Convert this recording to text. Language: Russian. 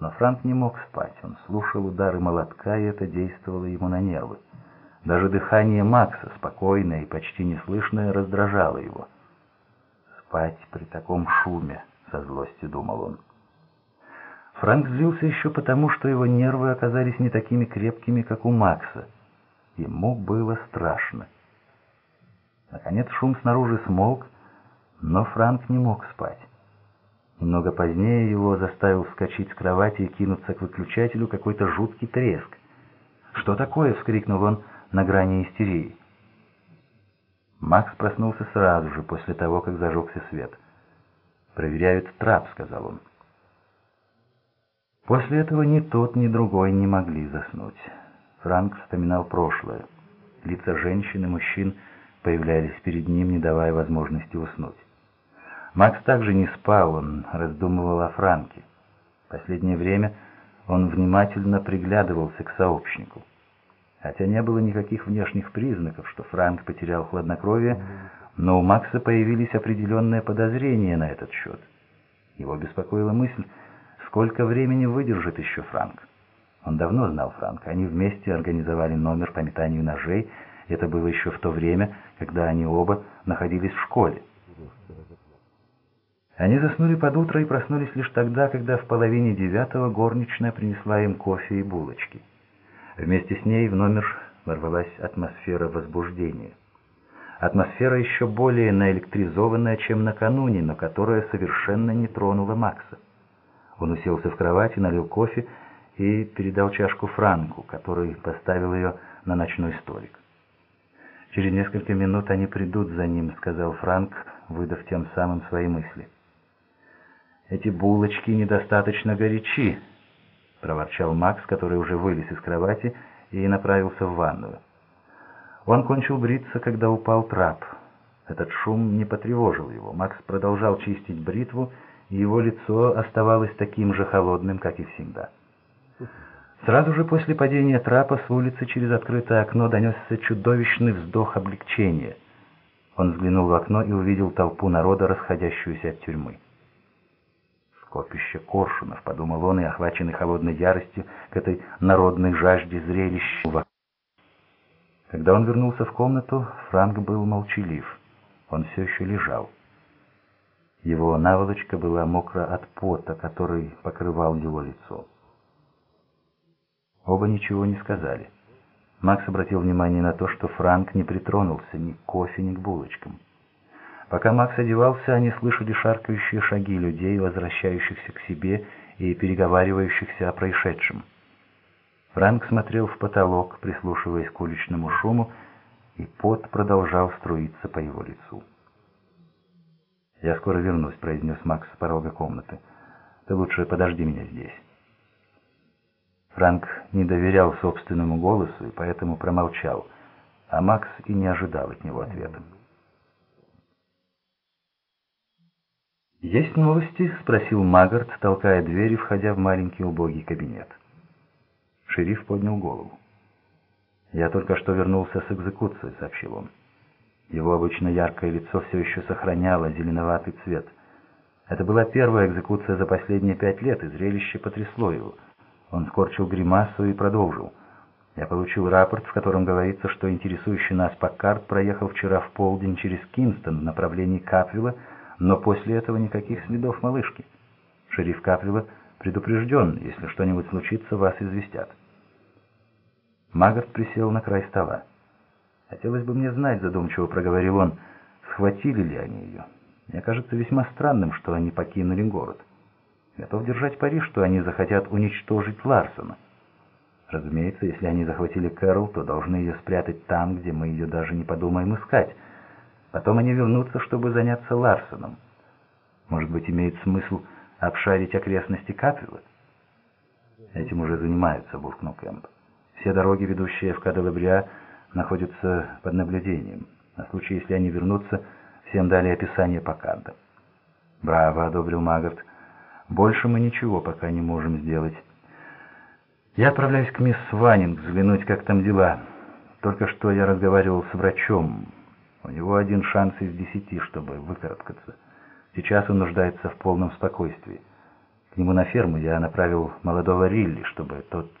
Но Франк не мог спать. Он слушал удары молотка, и это действовало ему на нервы. Даже дыхание Макса, спокойное и почти неслышное, раздражало его. «Спать при таком шуме», — со злостью думал он. Франк злился еще потому, что его нервы оказались не такими крепкими, как у Макса. Ему было страшно. Наконец шум снаружи смолк, но Франк не мог спать. Немного позднее его заставил вскочить с кровати и кинуться к выключателю какой-то жуткий треск. «Что такое?» — вскрикнул он на грани истерии. Макс проснулся сразу же, после того, как зажегся свет. «Проверяют трап», — сказал он. После этого ни тот, ни другой не могли заснуть. Франк вспоминал прошлое. Лица женщин и мужчин появлялись перед ним, не давая возможности уснуть. Макс также не спал, он раздумывал о Франке. Последнее время он внимательно приглядывался к сообщнику. Хотя не было никаких внешних признаков, что Франк потерял хладнокровие, но у Макса появились определенные подозрения на этот счет. Его беспокоила мысль, сколько времени выдержит еще Франк. Он давно знал Франка, они вместе организовали номер по метанию ножей, это было еще в то время, когда они оба находились в школе. Они заснули под утро и проснулись лишь тогда, когда в половине девятого горничная принесла им кофе и булочки. Вместе с ней в номер ворвалась атмосфера возбуждения. Атмосфера еще более наэлектризованная, чем накануне, но которая совершенно не тронула Макса. Он уселся в кровати, налил кофе и передал чашку Франку, который поставил ее на ночной столик. «Через несколько минут они придут за ним», — сказал Франк, выдав тем самым свои мысли. «Эти булочки недостаточно горячи», — проворчал Макс, который уже вылез из кровати и направился в ванную. Он кончил бриться, когда упал трап. Этот шум не потревожил его. Макс продолжал чистить бритву, и его лицо оставалось таким же холодным, как и всегда. Сразу же после падения трапа с улицы через открытое окно донесся чудовищный вздох облегчения. Он взглянул в окно и увидел толпу народа, расходящуюся от тюрьмы. «Скопище коршунов», — подумал он, и, охваченный холодной яростью к этой народной жажде зрелища. Когда он вернулся в комнату, Франк был молчалив. Он все еще лежал. Его наволочка была мокра от пота, который покрывал его лицо. Оба ничего не сказали. Макс обратил внимание на то, что Франк не притронулся ни к кофе, ни к булочкам. Пока Макс одевался, они слышали шаркающие шаги людей, возвращающихся к себе и переговаривающихся о происшедшем. Франк смотрел в потолок, прислушиваясь к уличному шуму, и пот продолжал струиться по его лицу. «Я скоро вернусь», — произнес Макс с порога комнаты. «Ты лучше подожди меня здесь». Франк не доверял собственному голосу и поэтому промолчал, а Макс и не ожидал от него ответа. «Есть новости?» — спросил Магарт, толкая дверь и входя в маленький убогий кабинет. Шериф поднял голову. «Я только что вернулся с экзекуции», — сообщил он. Его обычно яркое лицо все еще сохраняло зеленоватый цвет. Это была первая экзекуция за последние пять лет, и зрелище потрясло его — он скорчил гримасу и продолжил. Я получил рапорт, в котором говорится, что интересующий нас Паккарт проехал вчера в полдень через Кинстон в направлении Капвилла, но после этого никаких следов малышки. Шериф Капвилла предупрежден, если что-нибудь случится, вас известят. Магарт присел на край стола. «Хотелось бы мне знать», — задумчиво проговорил он, — «схватили ли они ее? Мне кажется весьма странным, что они покинули город». Готов держать пари, что они захотят уничтожить Ларсона. Разумеется, если они захватили Кэрол, то должны ее спрятать там, где мы ее даже не подумаем искать. Потом они вернутся, чтобы заняться Ларсоном. Может быть, имеет смысл обшарить окрестности Капвилла? Этим уже занимаются, буркнул Кэмп. Все дороги, ведущие в Каделабриа, находятся под наблюдением. На случай, если они вернутся, всем дали описание по картам. «Браво!» — одобрил Магарт. Больше мы ничего пока не можем сделать. Я отправляюсь к мисс Ванинг взглянуть, как там дела. Только что я разговаривал с врачом. Один шанс из десяти, чтобы выкарабкаться. Сейчас он нуждается в полном спокойствии. К нему на ферму я направил молодого Рилли, чтобы тот